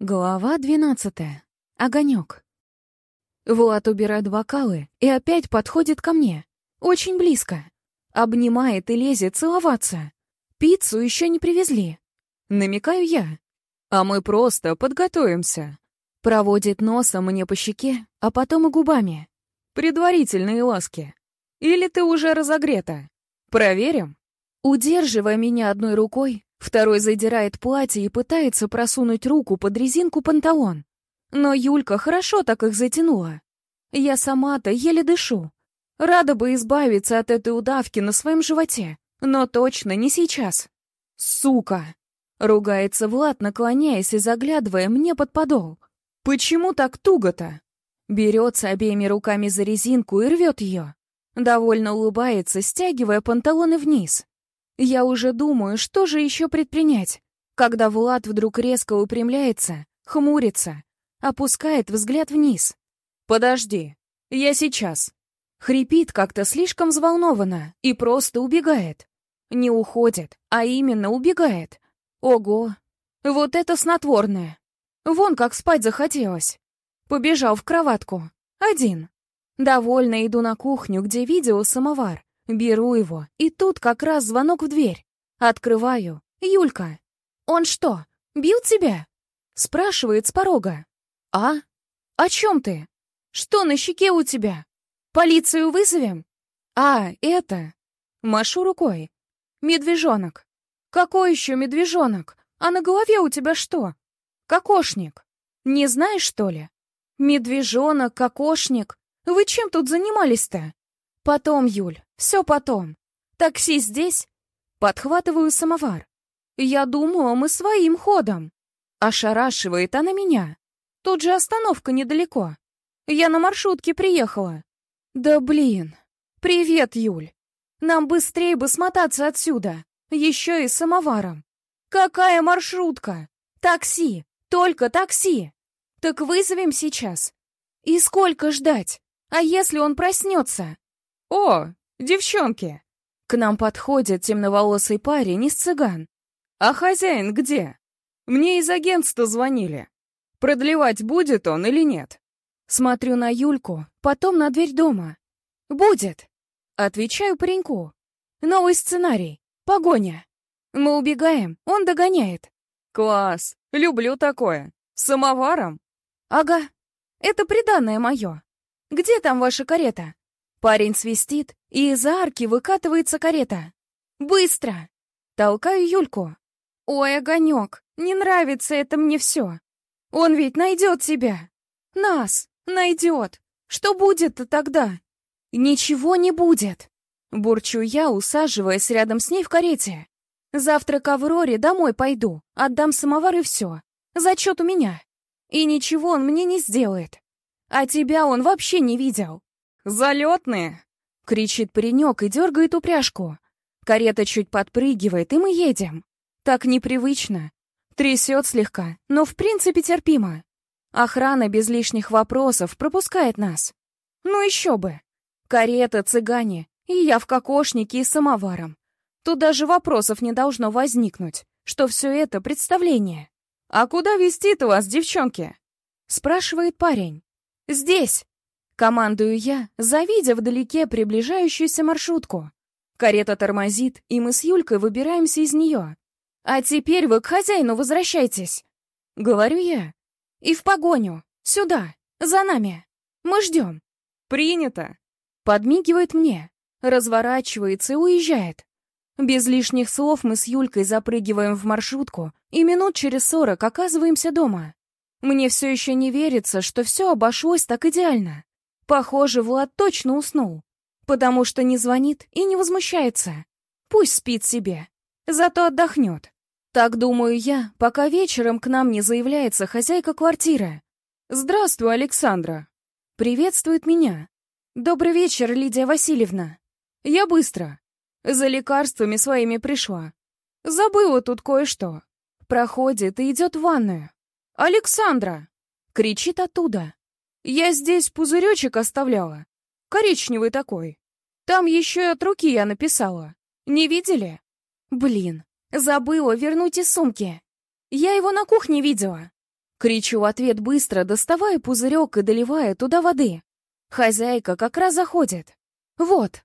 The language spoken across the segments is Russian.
Глава двенадцатая. Огонек. Влад убирает бокалы и опять подходит ко мне. Очень близко. Обнимает и лезет целоваться. Пиццу еще не привезли. Намекаю я. А мы просто подготовимся. Проводит носом мне по щеке, а потом и губами. Предварительные ласки. Или ты уже разогрета? Проверим? Удерживая меня одной рукой, Второй задирает платье и пытается просунуть руку под резинку панталон. Но Юлька хорошо так их затянула. Я сама-то еле дышу. Рада бы избавиться от этой удавки на своем животе, но точно не сейчас. Сука! Ругается Влад, наклоняясь и заглядывая мне под подол. Почему так туго-то? Берется обеими руками за резинку и рвет ее. Довольно улыбается, стягивая панталоны вниз. Я уже думаю, что же еще предпринять, когда Влад вдруг резко упрямляется, хмурится, опускает взгляд вниз. «Подожди, я сейчас». Хрипит как-то слишком взволнованно и просто убегает. Не уходит, а именно убегает. Ого, вот это снотворное. Вон как спать захотелось. Побежал в кроватку. Один. Довольно иду на кухню, где видел самовар. Беру его, и тут как раз звонок в дверь. Открываю. Юлька. «Он что, бил тебя?» Спрашивает с порога. «А? О чем ты? Что на щеке у тебя? Полицию вызовем?» «А, это...» Машу рукой. «Медвежонок». «Какой еще медвежонок? А на голове у тебя что?» «Кокошник». «Не знаешь, что ли?» «Медвежонок, кокошник. Вы чем тут занимались-то?» «Потом, Юль, все потом. Такси здесь?» Подхватываю самовар. «Я думала, мы своим ходом». Ошарашивает она меня. Тут же остановка недалеко. Я на маршрутке приехала. «Да блин. Привет, Юль. Нам быстрее бы смотаться отсюда. Еще и самоваром. Какая маршрутка? Такси. Только такси. Так вызовем сейчас. И сколько ждать? А если он проснется? «О, девчонки!» К нам подходит темноволосый парень из цыган. «А хозяин где? Мне из агентства звонили. Продлевать будет он или нет?» Смотрю на Юльку, потом на дверь дома. «Будет!» Отвечаю пареньку. «Новый сценарий. Погоня. Мы убегаем, он догоняет». «Класс! Люблю такое. С самоваром?» «Ага. Это приданное мое. Где там ваша карета?» Парень свистит, и из арки выкатывается карета. «Быстро!» Толкаю Юльку. «Ой, огонек, не нравится это мне все. Он ведь найдет тебя. Нас найдет. Что будет-то тогда?» «Ничего не будет!» Бурчу я, усаживаясь рядом с ней в карете. «Завтра к Авроре домой пойду, отдам самовар и все. Зачет у меня. И ничего он мне не сделает. А тебя он вообще не видел. «Залетные!» — кричит паренек и дергает упряжку. Карета чуть подпрыгивает, и мы едем. Так непривычно. Трясет слегка, но в принципе терпимо. Охрана без лишних вопросов пропускает нас. Ну еще бы. Карета, цыгане, и я в кокошнике и самоваром. Тут даже вопросов не должно возникнуть, что все это представление. «А куда везти-то вас, девчонки?» — спрашивает парень. «Здесь!» Командую я, завидя вдалеке приближающуюся маршрутку. Карета тормозит, и мы с Юлькой выбираемся из нее. «А теперь вы к хозяину возвращайтесь!» Говорю я. «И в погоню! Сюда! За нами! Мы ждем!» «Принято!» Подмигивает мне, разворачивается и уезжает. Без лишних слов мы с Юлькой запрыгиваем в маршрутку и минут через сорок оказываемся дома. Мне все еще не верится, что все обошлось так идеально. Похоже, Влад точно уснул, потому что не звонит и не возмущается. Пусть спит себе, зато отдохнет. Так думаю я, пока вечером к нам не заявляется хозяйка квартиры. «Здравствуй, Александра!» Приветствует меня. «Добрый вечер, Лидия Васильевна!» Я быстро. За лекарствами своими пришла. Забыла тут кое-что. Проходит и идет в ванную. «Александра!» Кричит оттуда. Я здесь пузыречек оставляла. Коричневый такой. Там еще и от руки я написала. Не видели? Блин, забыла вернуть из сумки. Я его на кухне видела. Кричу в ответ быстро, доставая пузырек и доливая туда воды. Хозяйка как раз заходит. Вот.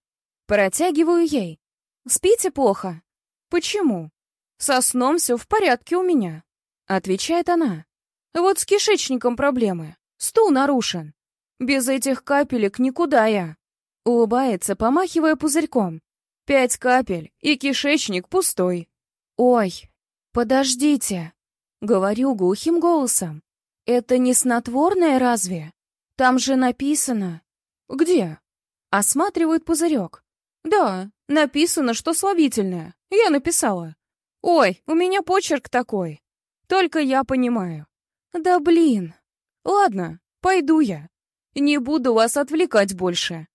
Протягиваю ей. Спите плохо? Почему? Со сном все в порядке у меня. Отвечает она. Вот с кишечником проблемы. Стул нарушен. Без этих капелек никуда я. Улыбается, помахивая пузырьком. Пять капель, и кишечник пустой. Ой, подождите. Говорю глухим голосом. Это не снотворное разве? Там же написано... Где? Осматривает пузырек. Да, написано, что слабительное. Я написала. Ой, у меня почерк такой. Только я понимаю. Да блин. Ладно, пойду я. Не буду вас отвлекать больше.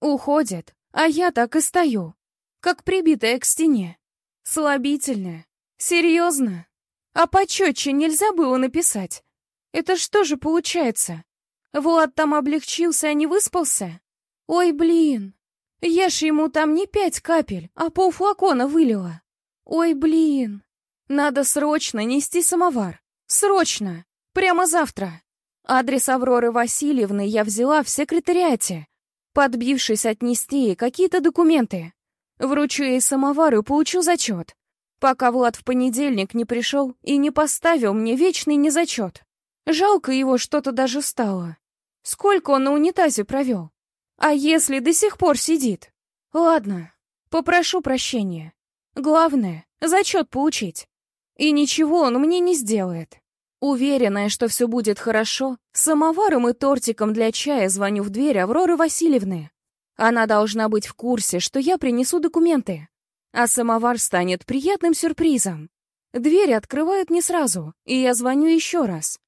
Уходит, а я так и стою, как прибитая к стене. Слабительное. Серьезно? А почетче нельзя было написать? Это что же получается? Влад там облегчился, а не выспался? Ой, блин. Я ж ему там не пять капель, а полфлакона вылила. Ой, блин. Надо срочно нести самовар. Срочно. Прямо завтра. Адрес Авроры Васильевны я взяла в секретариате, подбившись отнести какие-то документы. Вручу ей самовар и получу зачет. Пока Влад в понедельник не пришел и не поставил мне вечный незачет. Жалко его что-то даже стало. Сколько он на унитазе провел? А если до сих пор сидит? Ладно, попрошу прощения. Главное — зачет получить. И ничего он мне не сделает. Уверенная, что все будет хорошо, самоваром и тортиком для чая звоню в дверь Авроры Васильевны. Она должна быть в курсе, что я принесу документы. А самовар станет приятным сюрпризом. Дверь открывают не сразу, и я звоню еще раз.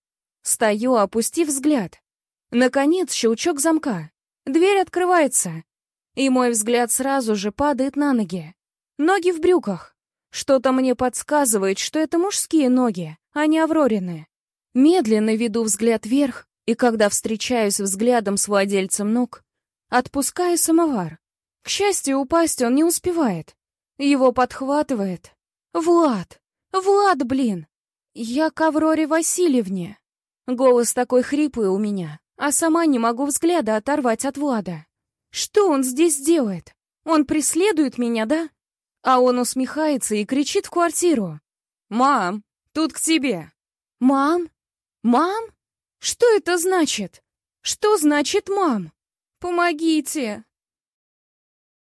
Стою, опустив взгляд. Наконец, щелчок замка. Дверь открывается. И мой взгляд сразу же падает на ноги. Ноги в брюках. Что-то мне подсказывает, что это мужские ноги, а не Аврорины. Медленно веду взгляд вверх, и когда встречаюсь взглядом с владельцем ног, отпускаю самовар. К счастью, упасть он не успевает. Его подхватывает. Влад! Влад, блин! Я к Авроре Васильевне. Голос такой хриплый у меня а сама не могу взгляда оторвать от Влада. Что он здесь делает? Он преследует меня, да? А он усмехается и кричит в квартиру. «Мам, тут к тебе!» «Мам? Мам? Что это значит? Что значит мам? Помогите!